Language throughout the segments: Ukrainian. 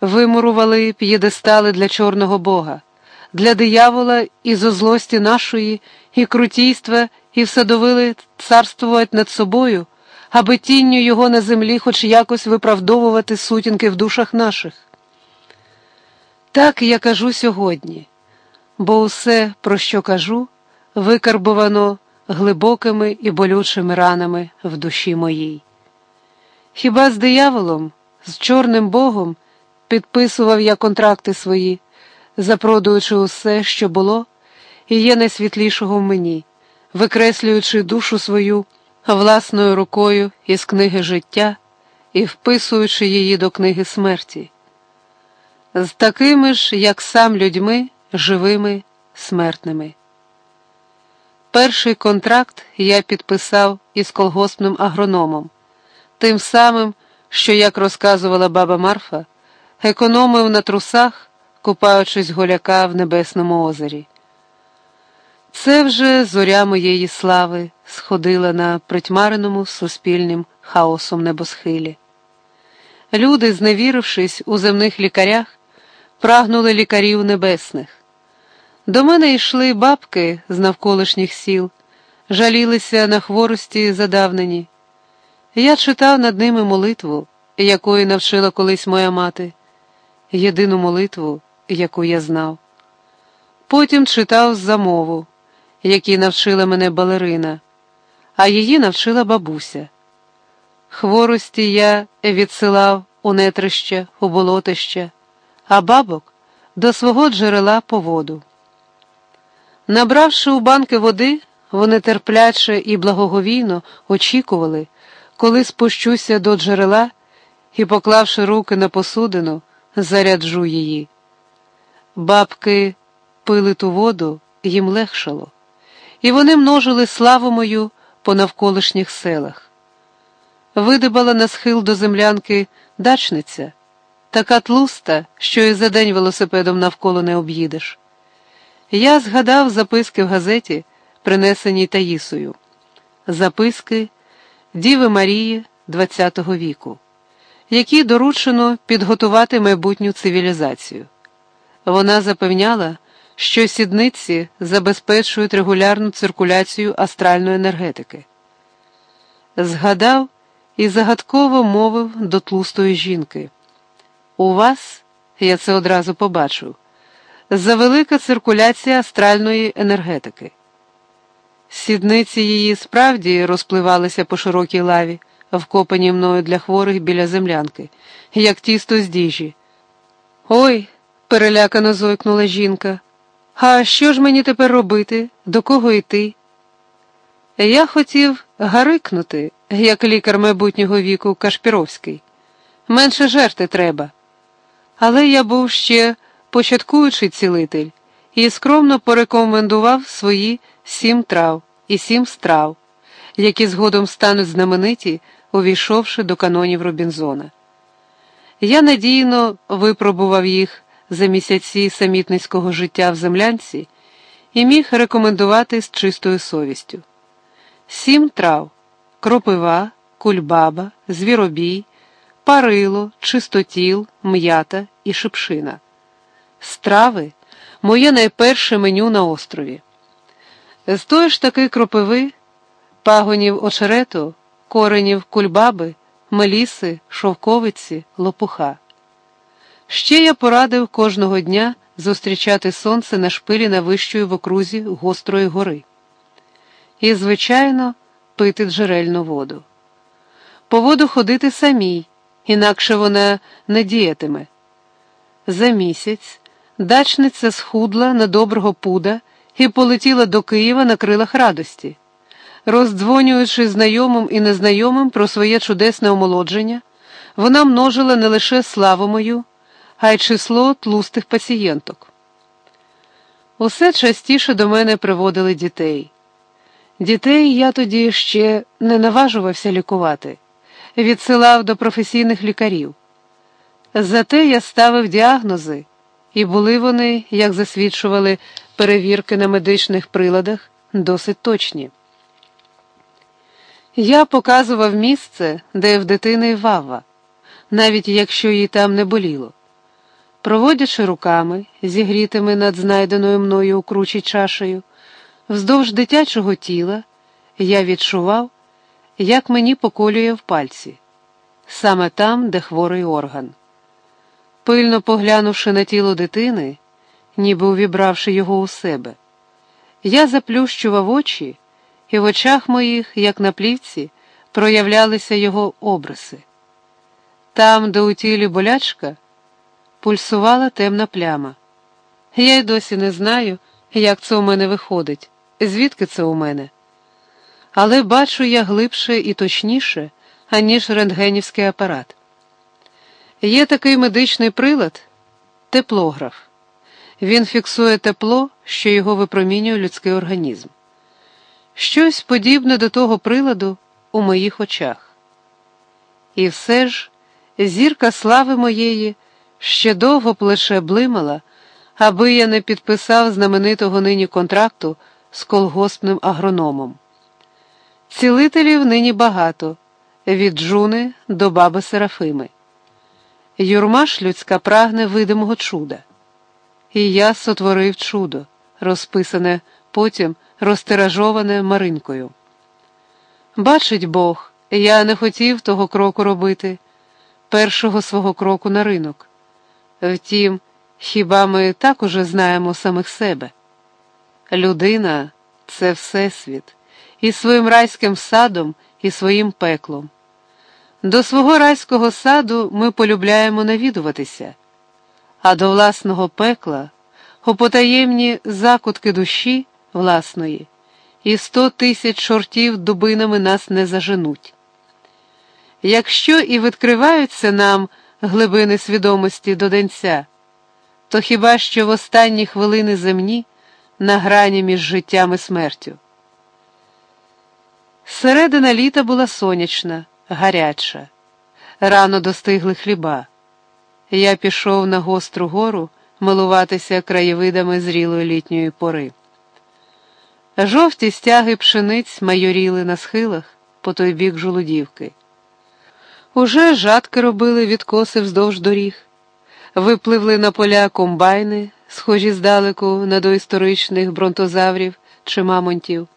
вимурували п'єдестали для чорного Бога, для диявола і зо злості нашої, і крутійства, і всадовили царствувати над собою, аби тінню його на землі хоч якось виправдовувати сутінки в душах наших. Так я кажу сьогодні, бо усе, про що кажу, викарбовано глибокими і болючими ранами в душі моїй. Хіба з дияволом, з Чорним Богом підписував я контракти свої, запродуючи усе, що було, і є найсвітлішого в мені, викреслюючи душу свою власною рукою із книги життя і вписуючи її до книги смерті, з такими ж, як сам людьми, живими, смертними. Перший контракт я підписав із колгоспним агрономом, тим самим, що, як розказувала баба Марфа, економив на трусах, купаючись голяка в Небесному озері. Це вже зоря моєї слави сходила на притьмареному суспільним хаосом небосхилі. Люди, зневірившись у земних лікарях, прагнули лікарів небесних. До мене йшли бабки з навколишніх сіл, жалілися на хворості задавнені. Я читав над ними молитву, якої навчила колись моя мати, єдину молитву, яку я знав. Потім читав замову, якій навчила мене балерина, а її навчила бабуся. Хворості я відсилав у нетрища, у болотища, а бабок до свого джерела по воду. Набравши у банки води, вони терпляче і благоговійно очікували, коли спущуся до джерела і, поклавши руки на посудину, заряджу її. Бабки пили ту воду, їм легшало, і вони множили славу мою по навколишніх селах. Видибала на схил до землянки дачниця, така тлуста, що і за день велосипедом навколо не об'їдеш. Я згадав записки в газеті, принесеній Таїсою, записки Діви Марії ХХ віку, які доручено підготувати майбутню цивілізацію. Вона запевняла, що сідниці забезпечують регулярну циркуляцію астральної енергетики. Згадав і загадково мовив до тлустої жінки. У вас, я це одразу побачив завелика циркуляція астральної енергетики. Сідниці її справді розпливалися по широкій лаві, вкопані мною для хворих біля землянки, як тісто з діжі. Ой, перелякано зойкнула жінка. А що ж мені тепер робити? До кого йти? Я хотів гарикнути, як лікар майбутнього віку Кашпіровський. Менше жерти треба. Але я був ще початкуючий цілитель, і скромно порекомендував свої сім трав і сім страв, які згодом стануть знамениті, увійшовши до канонів Робінзона. Я надійно випробував їх за місяці самітницького життя в землянці і міг рекомендувати з чистою совістю. Сім трав кропива, кульбаба, звіробій, парило, чистотіл, м'ята і шипшина. Страви моє найперше меню на острові. З тої ж таки кропиви, пагонів очерету, коренів кульбаби, меліси, шовковиці, лопуха. Ще я порадив кожного дня зустрічати сонце на шпилі найвищої в окрузі гострої гори. І, звичайно, пити джерельну воду. По воду ходити самій, інакше вона не діятиме. За місяць дачниця схудла на доброго пуда і полетіла до Києва на крилах радості, роздзвонюючи знайомим і незнайомим про своє чудесне омолодження, вона множила не лише славу мою, а й число тлустих пацієнток. Усе частіше до мене приводили дітей. Дітей я тоді ще не наважувався лікувати, відсилав до професійних лікарів. Зате я ставив діагнози, і були вони, як засвідчували перевірки на медичних приладах, досить точні. Я показував місце, де в дитини вава, навіть якщо їй там не боліло. Проводячи руками, зігрітими над знайденою мною у кручі чашею, вздовж дитячого тіла, я відчував, як мені поколює в пальці, саме там, де хворий орган. Пильно поглянувши на тіло дитини, ніби увібравши його у себе, я заплющував очі, і в очах моїх, як на плівці, проявлялися його обриси. Там, де у тілі болячка, пульсувала темна пляма. Я й досі не знаю, як це у мене виходить, звідки це у мене. Але бачу я глибше і точніше, аніж рентгенівський апарат. Є такий медичний прилад теплограф. Він фіксує тепло, що його випромінює людський організм. Щось подібне до того приладу у моїх очах. І все ж зірка слави моєї ще довго плече блимала, аби я не підписав знаменитого нині контракту з колгоспним агрономом. Цілителів нині багато, від Джуни до баби Серафими. Юрма ж людська прагне видимого чуда. І я сотворив чудо, розписане, потім розтиражоване Маринкою. Бачить Бог, я не хотів того кроку робити, першого свого кроку на ринок. Втім, хіба ми так уже знаємо самих себе? Людина це Всесвіт, і своїм райським садом, і своїм пеклом. До свого райського саду ми полюбляємо навідуватися, а до власного пекла у потаємні закутки душі власної, і сто тисяч чортів дубинами нас не заженуть. Якщо і відкриваються нам глибини свідомості до денця, то хіба що в останні хвилини земні на грані між життям і смертю. Середина літа була сонячна, гаряча, рано достигли хліба. Я пішов на гостру гору милуватися краєвидами зрілої літньої пори. Жовті стяги пшениць майоріли на схилах по той бік жолудівки. Уже жатки робили відкоси вздовж доріг, випливли на поля комбайни, схожі здалеку на доісторичних бронтозаврів чи мамонтів,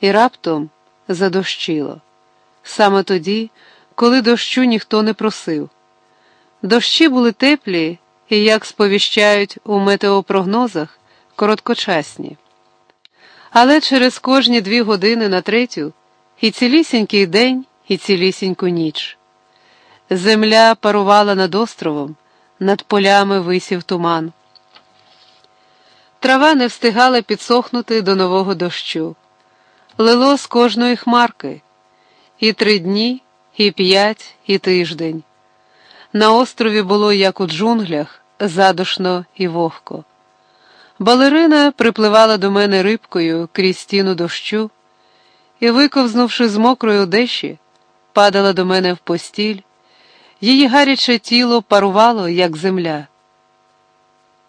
і раптом задощило. Саме тоді, коли дощу ніхто не просив. Дощі були теплі і, як сповіщають у метеопрогнозах, короткочасні. Але через кожні дві години на третю і цілісінький день, і цілісіньку ніч. Земля парувала над островом, над полями висів туман. Трава не встигала підсохнути до нового дощу. Лило з кожної хмарки і три дні, і п'ять, і тиждень. На острові було, як у джунглях, задушно і вогко. Балерина припливала до мене рибкою крізь стіну дощу і, виковзнувши з мокрої одежі, падала до мене в постіль. Її гаряче тіло парувало, як земля.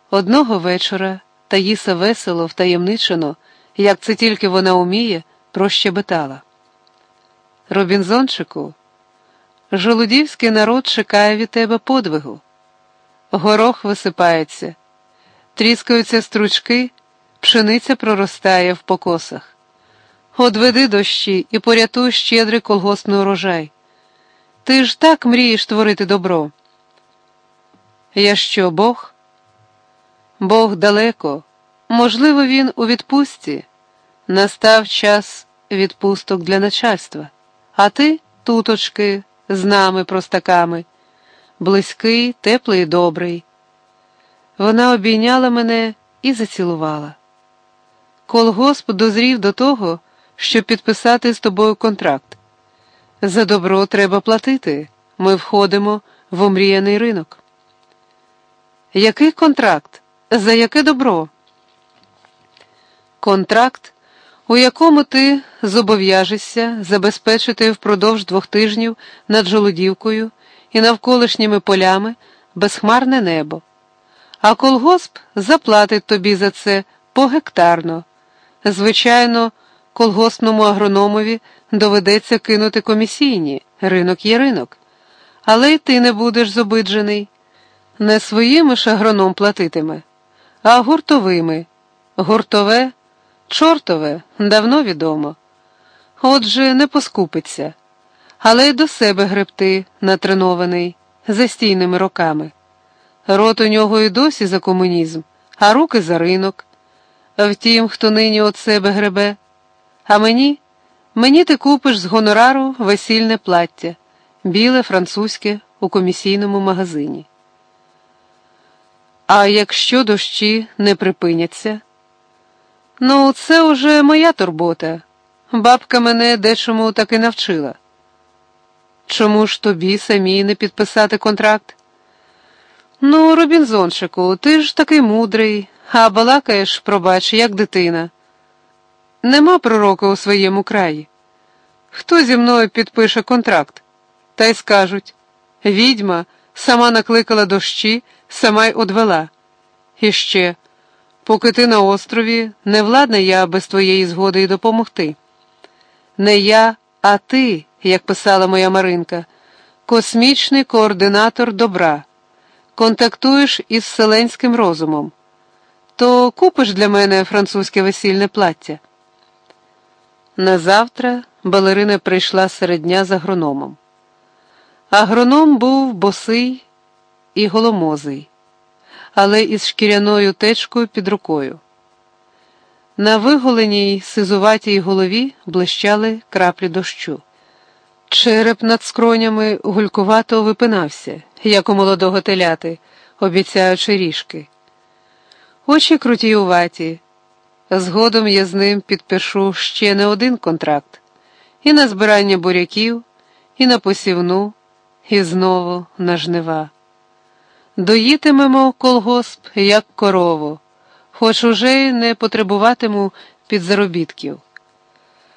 Одного вечора Таїса весело, втаємничено, як це тільки вона уміє, прощебетала. Робінзончику, жолудівський народ чекає від тебе подвигу. Горох висипається, тріскаються стручки, пшениця проростає в покосах. Одведи дощі і порятуй щедрий колгоспний урожай. Ти ж так мрієш творити добро. Я що, Бог? Бог далеко, можливо, він у відпустці. Настав час відпусток для начальства, а ти, туточки, з нами, простаками, близький, теплий і добрий. Вона обійняла мене і зацілувала. Колгосп дозрів до того, щоб підписати з тобою контракт. За добро треба платити. Ми входимо в омріяний ринок. Який контракт? За яке добро? Контракт, у якому ти зобов'яжешся забезпечити впродовж двох тижнів над Жолудівкою і навколишніми полями безхмарне небо, а колгосп заплатить тобі за це погектарно. Звичайно, колгоспному агрономові доведеться кинути комісійні, ринок є ринок, але й ти не будеш зобиджений. Не своїми ж агроном платитиме, а гуртовими. Гуртове, чортове, давно відомо. Отже, не поскупиться, але й до себе гребти, натренований, застійними роками. Рот у нього і досі за комунізм, а руки за ринок. Втім, хто нині от себе гребе. А мені, мені ти купиш з гонорару весільне плаття, біле, французьке у комісійному магазині. А якщо дощі не припиняться? Ну, це уже моя турбота. Бабка мене дечому таки навчила. Чому ж тобі самі не підписати контракт? Ну, Робінзончику, ти ж такий мудрий, а балакаєш, пробач, як дитина. Нема пророка у своєму краї. Хто зі мною підпише контракт? Та й скажуть відьма сама накликала дощі, сама й одвела. І ще, поки ти на острові, не владна я без твоєї згоди й допомогти. Не я, а ти, як писала моя Маринка, космічний координатор добра, контактуєш із вселенським розумом. То купиш для мене французьке весільне плаття. Назавтра балерина прийшла серед дня з агрономом. Агроном був босий і голомозий, але із шкіряною течкою під рукою. На виголеній сизуватій голові блищали краплі дощу. Череп над скронями гулькувато випинався, як у молодого теляти, обіцяючи ріжки. Очі крутіюваті. Згодом я з ним підпишу ще не один контракт і на збирання буряків, і на посівну, і знову на жнива. Доїтимемо колгосп, як корову, хоч уже й не потребуватиму підзаробітків.